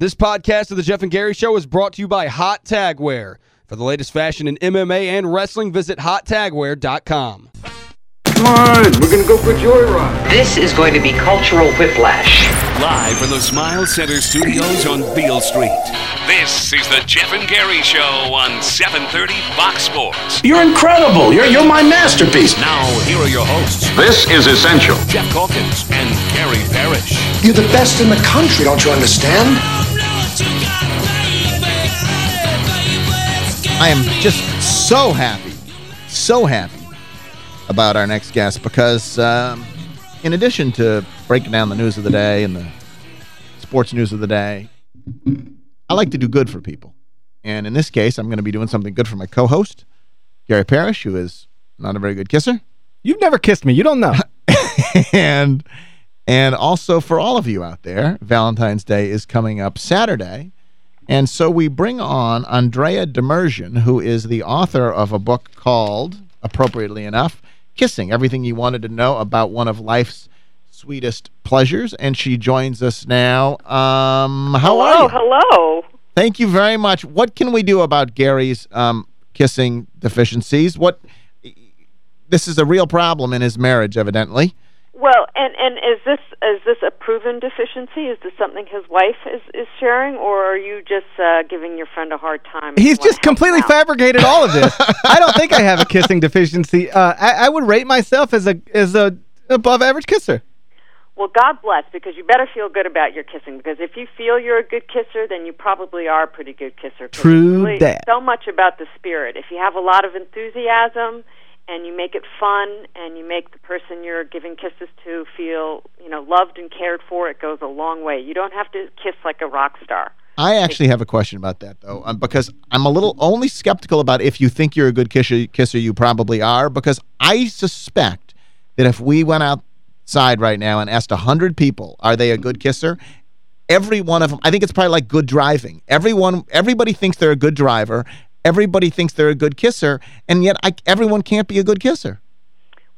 This podcast of the Geoff and Gary Show is brought to you by Hot Tagwear. For the latest fashion in MMA and wrestling, visit hottagwear.com. Come on, we're gonna go for a joyride. This is going to be cultural whiplash. Live from the Smile Center studios on Beale Street. This is the Geoff and Gary Show on 730 Fox Sports. You're incredible. You're, you're my masterpiece. Now, here are your hosts, This is essential. Geoff Calkins and Gary Parrish. You're the best in the country, don't you understand? I am just so happy, so happy about our next guest because um, in addition to breaking down the news of the day and the sports news of the day, I like to do good for people. And in this case, I'm going to be doing something good for my co-host, Gary Parrish, who is not a very good kisser. You've never kissed me. You don't know. and and also for all of you out there, Valentine's Day is coming up Saturday. And so we bring on Andrea Demirjian, who is the author of a book called, appropriately enough, Kissing, Everything You Wanted to Know About One of Life's Sweetest Pleasures. And she joins us now. Um, how hello, are you? hello. Thank you very much. What can we do about Gary's um, kissing deficiencies? What This is a real problem in his marriage, evidently. Well, and and is this is this a proven deficiency? Is this something his wife is is sharing, or are you just uh, giving your friend a hard time? He's just completely fabricated all of this. I don't think I have a kissing deficiency. Uh, I, I would rate myself as a as a above average kisser. Well, God bless, because you better feel good about your kissing. Because if you feel you're a good kisser, then you probably are a pretty good kisser. True really that. So much about the spirit. If you have a lot of enthusiasm and you make it fun and you make the person you're giving kisses to feel, you know, loved and cared for, it goes a long way. You don't have to kiss like a rock star. I actually have a question about that, though, um, because I'm a little only skeptical about if you think you're a good kisser, kisser, you probably are, because I suspect that if we went outside right now and asked 100 people, are they a good kisser, every one of them, I think it's probably like good driving. Everyone, Everybody thinks they're a good driver. Everybody thinks they're a good kisser, and yet I, everyone can't be a good kisser.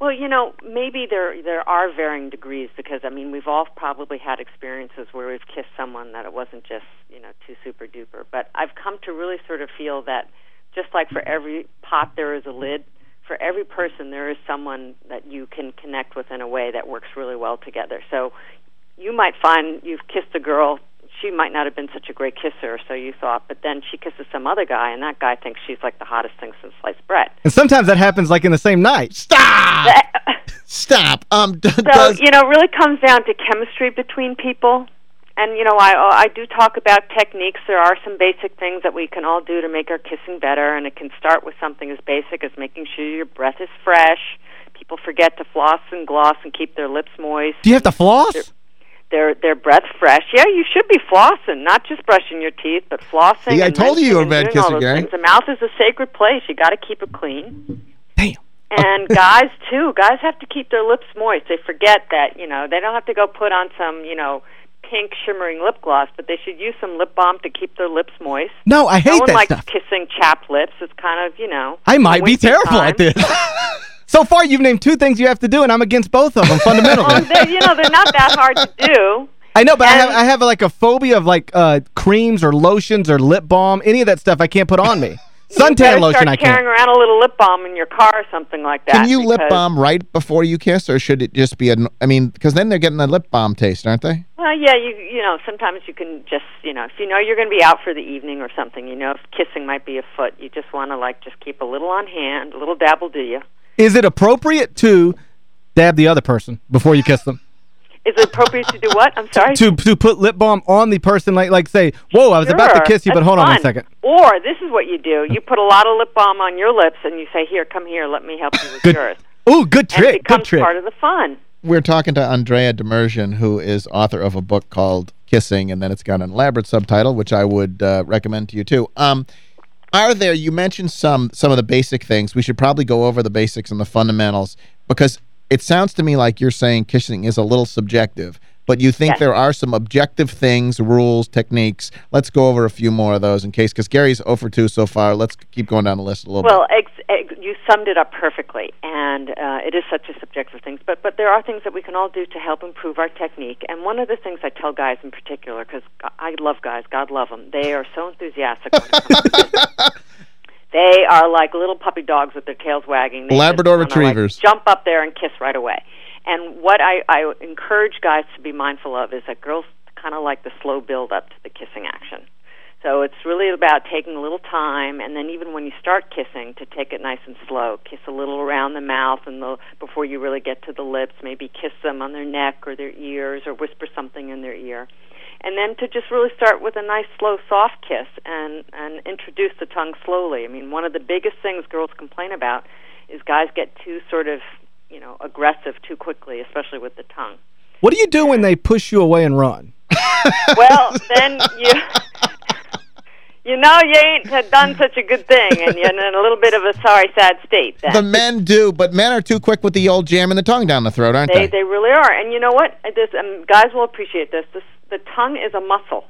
Well, you know, maybe there there are varying degrees because I mean we've all probably had experiences where we've kissed someone that it wasn't just you know too super duper. But I've come to really sort of feel that just like for every pot there is a lid, for every person there is someone that you can connect with in a way that works really well together. So you might find you've kissed a girl. She might not have been such a great kisser, so you thought, but then she kisses some other guy, and that guy thinks she's like the hottest thing since sliced bread. And sometimes that happens like in the same night. Stop! Stop. Um, So does, you know, it really comes down to chemistry between people. And you know, I I do talk about techniques. There are some basic things that we can all do to make our kissing better, and it can start with something as basic as making sure your breath is fresh. People forget to floss and gloss and keep their lips moist. Do you have to floss? Their their breath fresh. Yeah, you should be flossing, not just brushing your teeth, but flossing. Yeah, I told you you were a rinsing bad and doing kisser, those Gary. things. The mouth is a sacred place. You got to keep it clean. Damn. And guys too, guys have to keep their lips moist. They forget that, you know, they don't have to go put on some, you know, pink shimmering lip gloss, but they should use some lip balm to keep their lips moist. No, I hate no one that likes stuff. kissing chapped lips. It's kind of, you know. I might be terrible time. at this. so far, you've named two things you have to do, and I'm against both of them fundamentally. Well, they're, you know, they're not that hard to do. I know, but I have I have like a phobia of like uh, creams or lotions or lip balm. Any of that stuff I can't put on me. Suntan lotion start I carrying can't. around a little lip balm in your car or something like that. Can you lip balm right before you kiss, or should it just be a... I mean, because then they're getting the lip balm taste, aren't they? Well, yeah, you you know, sometimes you can just, you know, if you know you're going to be out for the evening or something, you know, if kissing might be afoot, you just want to like just keep a little on hand, a little dabble do you. Is it appropriate to dab the other person before you kiss them? Is it appropriate to do what? I'm sorry. To to put lip balm on the person, like like say, whoa, I was about to kiss you, but that's hold on a second. Or this is what you do: you put a lot of lip balm on your lips, and you say, "Here, come here, let me help you with Good. yours." Ooh, good And it trick, good trick. part of the fun. We're talking to Andrea Demirjian, who is author of a book called Kissing, and then it's got an elaborate subtitle, which I would uh, recommend to you, too. Um, are there, you mentioned some some of the basic things. We should probably go over the basics and the fundamentals, because it sounds to me like you're saying kissing is a little subjective. But you think Yes. there are some objective things, rules, techniques. Let's go over a few more of those in case, because Gary's 0 for 2 so far. Let's keep going down the list a little bit. Well, ex- ex- you summed it up perfectly, and uh, it is such a subjective thing. But but there are things that we can all do to help improve our technique. And one of the things I tell guys in particular, because I love guys, God love them, they are so enthusiastic. When it comes to this. They are like little puppy dogs with their tails wagging. They Labrador wanna, like, retrievers. jump up there and kiss right away. And what I, I encourage guys to be mindful of is that girls kind of like the slow build up to the kissing action. So it's really about taking a little time, and then even when you start kissing, to take it nice and slow. Kiss a little around the mouth, and the, before you really get to the lips, maybe kiss them on their neck or their ears, or whisper something in their ear, and then to just really start with a nice, slow, soft kiss, and and introduce the tongue slowly. I mean, one of the biggest things girls complain about is guys get too sort of, you know, aggressive too quickly, especially with the tongue. What do you do when they push you away and run? well, then you you know you ain't had done such a good thing, and you're in a little bit of a sorry, sad state. Then. The men do, but men are too quick with the old jam and the tongue down the throat, aren't they they? they really are, and you know what? This um, guys will appreciate this. This the tongue is a muscle.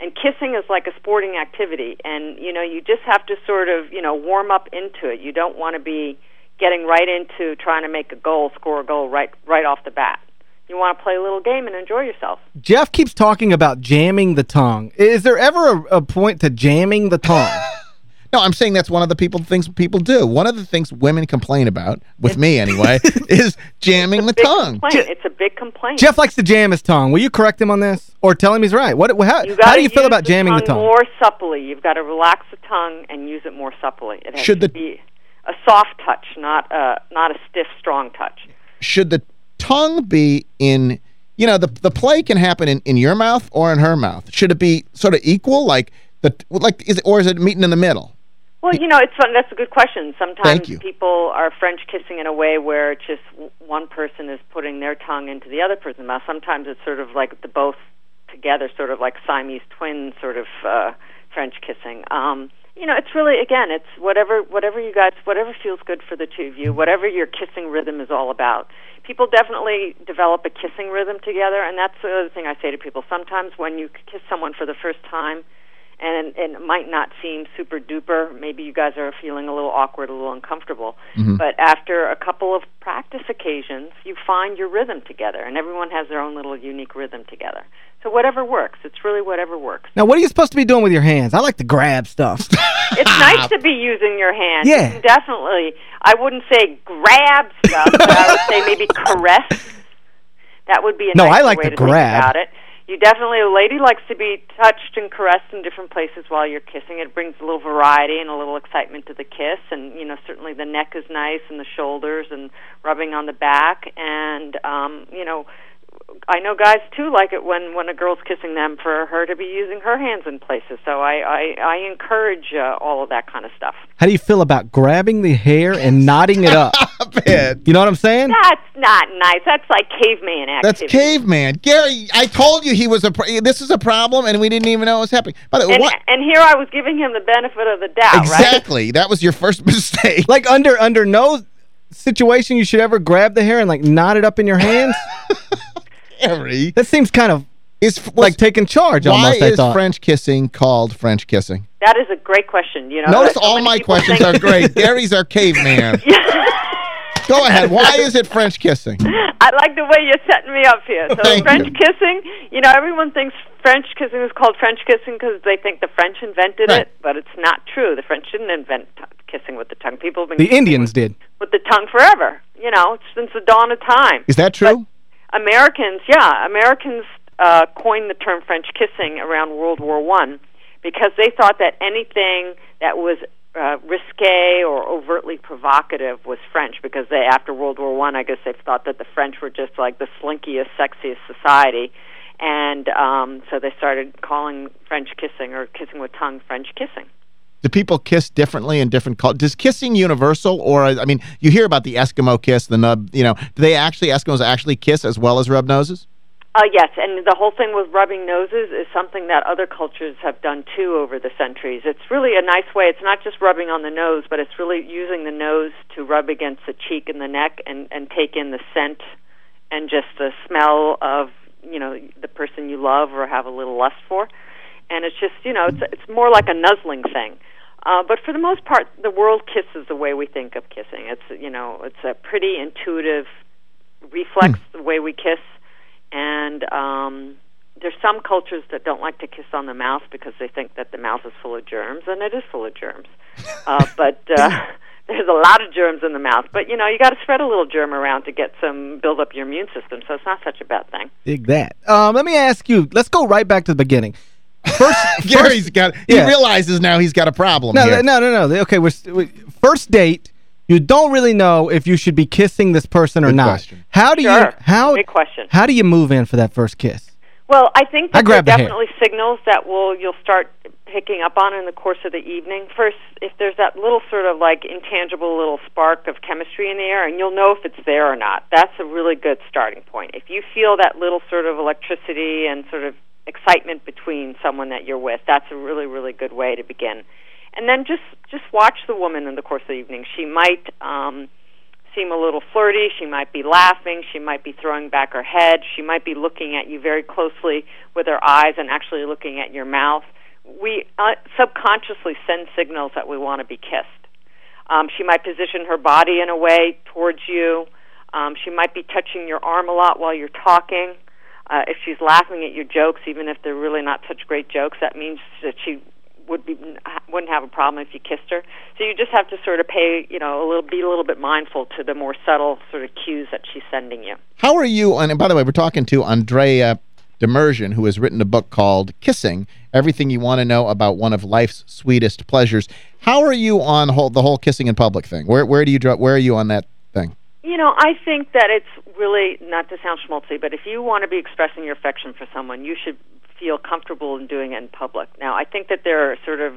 And kissing is like a sporting activity, and you know you just have to sort of you know warm up into it. You don't want to be getting right into trying to make a goal, score a goal right right off the bat. You want to play a little game and enjoy yourself. Geoff keeps talking about jamming the tongue. Is there ever a, a point to jamming the tongue? No, I'm saying that's one of the people things people do. One of the things women complain about, with me anyway, is jamming the tongue. complaint. It's a big complaint. Geoff likes to jam his tongue. Will you correct him on this? Or tell him he's right? What? How, how do you feel use about jamming the tongue? more supply. You've got to relax the tongue and use it more supply. It has Should to the- be a soft touch, not a not a stiff, strong touch. Should the tongue be in, you know, the the play can happen in, in your mouth or in her mouth. Should it be sort of equal, like the like is it, or is it meeting in the middle? Well, you know, it's fun. That's a good question. Sometimes people are French kissing in a way where it's just one person is putting their tongue into the other person's mouth. Sometimes it's sort of like the both together, sort of like Siamese twins, sort of uh, French kissing. Um, you know, it's really again, it's whatever whatever you guys, whatever feels good for the two of you, whatever your kissing rhythm is all about. People definitely develop a kissing rhythm together, and that's the other thing I say to people. Sometimes when you kiss someone for the first time, and, and it might not seem super duper. Maybe you guys are feeling a little awkward, a little uncomfortable. Mm-hmm. But after a couple of practice occasions, you find your rhythm together, and everyone has their own little unique rhythm together. So whatever works. It's really whatever works. Now, what are you supposed to be doing with your hands? I like to grab stuff. It's nice to be using your hands. Yeah. Definitely. I wouldn't say grab stuff, but I would say maybe caress. That would be a No, nicer I like way to to grab. about it. You definitely a lady likes to be touched and caressed in different places while you're kissing. It brings a little variety and a little excitement to the kiss, and you know certainly the neck is nice and the shoulders and rubbing on the back, and um, you know. I know guys too like it when when a girl's kissing them for her to be using her hands in places. So I I, I encourage uh, all of that kind of stuff. How do you feel about grabbing the hair and knotting it up? Man, You know what I'm saying? That's not nice. That's like caveman that's caveman. Gary, I told you he was a pr- this is a problem and we didn't even know it was happening. But the way, and, what and here I was giving him the benefit of the doubt, right? exactly? That was your first mistake. Like under under no situation you should ever grab the hair and like knot it up in your hands? Gary that seems kind of is was, like taking charge why almost, I is. French kissing called French kissing? That is a great question. You know, Notice so all my questions think- are great. Gary's our caveman. Go ahead. Why is it French kissing? I like the way you're setting me up here. So Thank French you. kissing, you know, everyone thinks French kissing is called French kissing because they think the French invented Right. it, but it's not true. The French didn't invent kissing with the tongue. People have been The kissing Indians did. with, with the tongue forever. You know, since the dawn of time. Is that true? Americans, yeah, Americans uh, coined the term French kissing around World War One because they thought that anything that was uh, risque or overtly provocative was French. Because they, after World War One, I, guess they thought that the French were just like the slinkiest, sexiest society, and um, so they started calling French kissing or kissing with tongue French kissing. Do people kiss differently in different cultures? Does kissing universal or, I mean, you hear about the Eskimo kiss, the nub, you know, do they actually, Eskimos actually kiss as well as rub noses? Uh, yes, and the whole thing with rubbing noses is something that other cultures have done too over the centuries. It's really a nice way. It's not just rubbing on the nose, but it's really using the nose to rub against the cheek and the neck and, and take in the scent and just the smell of you know, the person you love or have a little lust for. And it's just, you know, it's it's more like a nuzzling thing. Uh, but for the most part, the world kisses the way we think of kissing. It's you know, it's a pretty intuitive reflex the way we kiss, and um, there's some cultures that don't like to kiss on the mouth because they think that the mouth is full of germs, and it is full of germs. Uh, but uh, there's a lot of germs in the mouth. But you know, you got to spread a little germ around to get some build up your immune system. So it's not such a bad thing. Dig that. Um, let me ask you, let's go right back to the beginning. First, Gary's got, he yeah. realizes now he's got a problem no, here. no, no, no. Okay, we're, st- we- first date, you don't really know if you should be kissing this person or Good not. question. How do you how Big question. How do you move in for that first kiss? Well, I think I that there are grabbed the hair. definitely signals that will you'll start picking up on in the course of the evening. First, if there's that little sort of like intangible little spark of chemistry in the air, and you'll know if it's there or not. That's a really good starting point. If you feel that little sort of electricity and sort of excitement between someone that you're with, that's a really really good way to begin. And then just just watch the woman in the course of the evening. She might um seem a little flirty. She might be laughing. She might be throwing back her head. She might be looking at you very closely with her eyes and actually looking at your mouth. We uh, subconsciously send signals that we want to be kissed. Um, she might position her body in a way towards you. Um, she might be touching your arm a lot while you're talking. Uh, if she's laughing at your jokes, even if they're really not such great jokes, that means that she would be wouldn't have a problem if you kissed her. So you just have to sort of pay, you know, a little be a little bit mindful to the more subtle sort of cues that she's sending you. How are you, and by the way, we're talking to Andrea Demirjian, who has written a book called Kissing, Everything You Want to Know About One of Life's Sweetest Pleasures. How are you on whole, the whole kissing in public thing? Where where do you draw, where are you on that? You know, I think that it's really not to sound schmaltzy, but if you want to be expressing your affection for someone, you should feel comfortable in doing it in public. Now, I think that there are sort of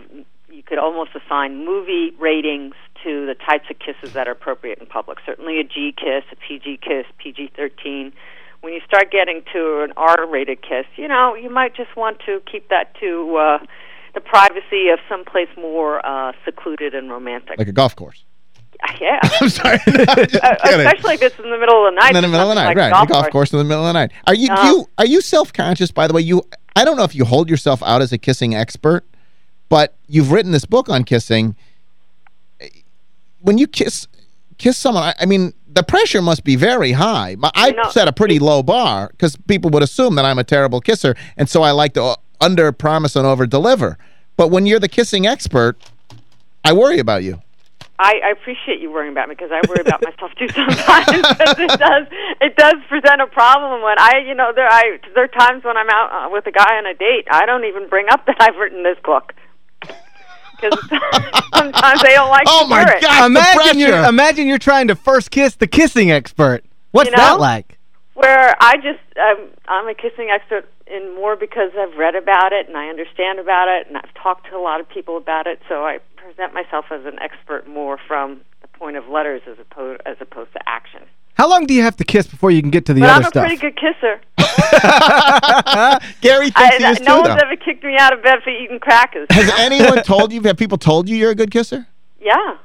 you could almost assign movie ratings to the types of kisses that are appropriate in public. Certainly a G kiss, a PG kiss, PG-13. When you start getting to an R-rated kiss, you know, you might just want to keep that to uh the privacy of someplace more uh secluded and romantic. Like a golf course. yeah. I'm sorry. I'm Uh, especially if it's in the middle of the night. in the middle of the night, like right? golf the golf course. course in the middle of the night. Are you do you are you self-conscious by the way? You I don't know if you hold yourself out as a kissing expert, but you've written this book on kissing. When you kiss kiss someone, I, I mean, the pressure must be very high. I You know, set a pretty low bar because people would assume that I'm a terrible kisser, and so I like to uh, under promise and over deliver. But when you're the kissing expert, I worry about you. I, I appreciate you worrying about me because I worry about myself too sometimes. 'cause it does it does present a problem when I you know there I there are times when I'm out uh, with a guy on a date I don't even bring up that I've written this book because sometimes they don't like Oh to my hear. God. the imagine you're pressure. imagine you're trying to first kiss the kissing expert. What's You know? that like? Where I just um, I'm a kissing expert in more because I've read about it and I understand about it and I've talked to a lot of people about it. So I present myself as an expert more from the point of letters as opposed as opposed to action. How long do you have to kiss before you can get to the But other I'm a stuff? pretty good kisser. Gary thinks I, he is no too, one's though. ever kicked me out of bed for eating crackers. Has anyone told you, have people told you you're a good kisser? yeah.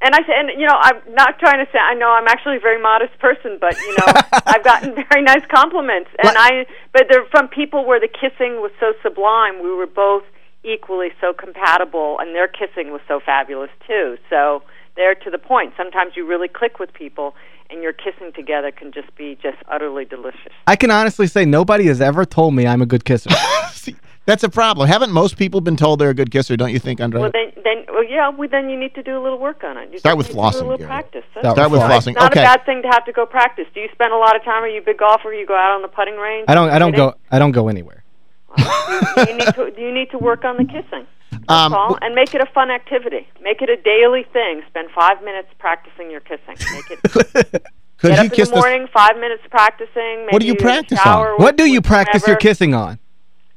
And I said, and you know, I'm not trying to say I know I'm actually a very modest person, but you know, I've gotten very nice compliments, and I, but they're from people where the kissing was so sublime. We were both equally so compatible, and their kissing was so fabulous too. So they're to the point. Sometimes you really click with people, and your kissing together can just be just utterly delicious. I can honestly say nobody has ever told me I'm a good kisser. See, that's a problem. Haven't most people been told they're a good kisser, don't you think, Andre? Well, then, then, well, yeah, well, then you need to do a little work on it. You Start with flossing, Do a little practice. Start Start with flossing. It's not Okay. a bad thing to have to go practice. Do you spend a lot of time? Are you a big golfer? You go out on the putting range? I don't I don't go I don't go anywhere. you need to you need to work on the kissing. That's Um, all, and make it a fun activity. Make it a daily thing. Spend five minutes practicing your kissing. Make it. Could get you up kiss in the morning, five minutes practicing. Maybe What do you practice on? What do you with practice your kissing on?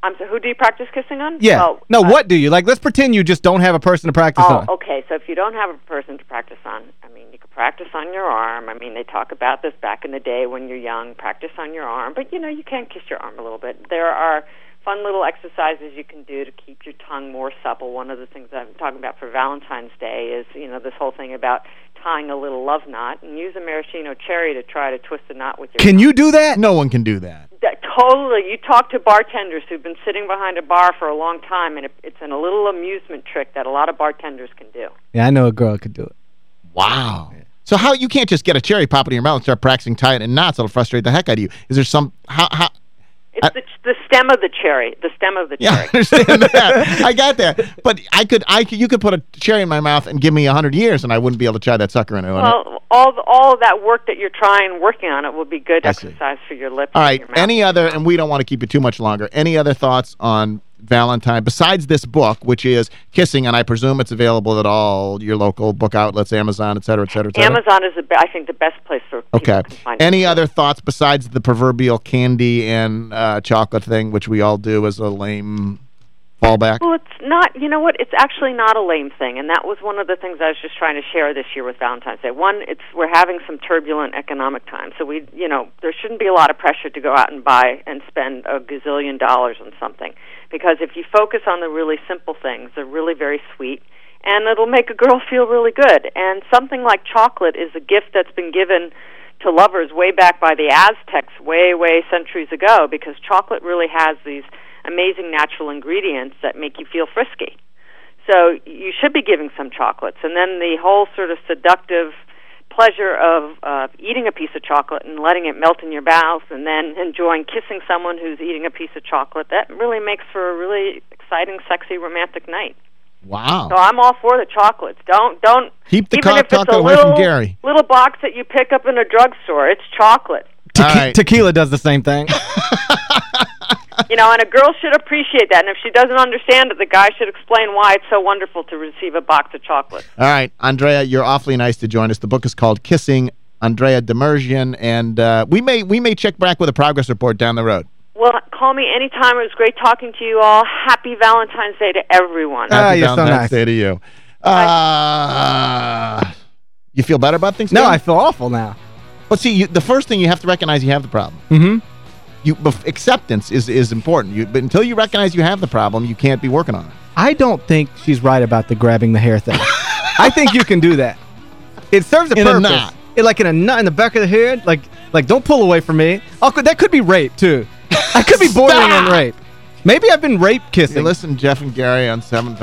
I'm sorry, who do you practice kissing on? Yeah. Well, no, uh, what do you? Like, let's pretend you just don't have a person to practice Oh, on. okay. So if you don't have a person to practice on, I mean, you could practice on your arm. I mean, they talk about this back in the day when you're young. Practice on your arm, but you know, you can kiss your arm a little bit. There are fun little exercises you can do to keep your tongue more supple. One of the things I'm talking about for Valentine's Day is, you know, this whole thing about tying a little love knot and use a maraschino cherry to try to twist the knot with your Can you do that? No one can do that. that, totally. You talk to bartenders who've been sitting behind a bar for a long time, and it, it's a little amusement trick that a lot of bartenders can do. Yeah, I know a girl could do it. Wow. So how you can't just get a cherry pop in your mouth and start practicing tying it in knots. It'll frustrate the heck out of you. Is there some how how It's I- the, the stem of the cherry. The stem of the Yeah, I understand that. I got that. But I could I could you could put a cherry in my mouth and give me a 100 years and I wouldn't be able to try that sucker in it. Well, all all that work that you're trying, working on it, will be good I see. exercise for your lips. All right. and your mouth. Any other and we don't want to keep you too much longer. Any other thoughts on Valentine besides this book which is Kissing and I presume it's available at all your local book outlets, Amazon, et cetera, et cetera, et cetera. Amazon is, the I think, the best place for Okay. to find Any it. other thoughts besides the proverbial candy and uh, chocolate thing, which we all do as a lame Well, it's not. You know what? It's actually not a lame thing, and that was one of the things I was just trying to share this year with Valentine's Day. One, it's we're having some turbulent economic times, so we, you know, there shouldn't be a lot of pressure to go out and buy and spend a gazillion dollars on something, because if you focus on the really simple things, they're really very sweet, and it'll make a girl feel really good. And something like chocolate is a gift that's been given to lovers way back by the Aztecs, way, way centuries ago, because chocolate really has these amazing natural ingredients that make you feel frisky. So you should be giving some chocolates. And then the whole sort of seductive pleasure of uh, eating a piece of chocolate and letting it melt in your mouth and then enjoying kissing someone who's eating a piece of chocolate, that really makes for a really exciting, sexy, romantic night. Wow. So I'm all for the chocolates. Don't don't Keep the even cock if it's a away from little, Gary. little box that you pick up in a drugstore. It's chocolate. Tequi All right. Tequila does the same thing. You know, and a girl should appreciate that. And if she doesn't understand it, the guy should explain why it's so wonderful to receive a box of chocolate. All right, Andrea, you're awfully nice to join us. The book is called Kissing, Andrea Demirjian, and uh, we may we may check back with a progress report down the road. Well, call me anytime. It was great talking to you all. Happy Valentine's Day to everyone. Ah, Happy you're so nice. Day to you. Uh, you feel better about things? Now? No, now? I feel awful now. But see, you, the first thing you have to recognize you have the problem. Mm-hmm. You acceptance is is important. You, but until you recognize you have the problem, you can't be working on it. I don't think she's right about the grabbing the hair thing. I think you can do that. It serves a In a purpose. knot. It, like in a knot in the back of the head. Like, like don't pull away from me. Oh, that could be rape, too. I could be bordering on rape. Maybe I've been rape kissing. You listen, Geoff and Gary on 730.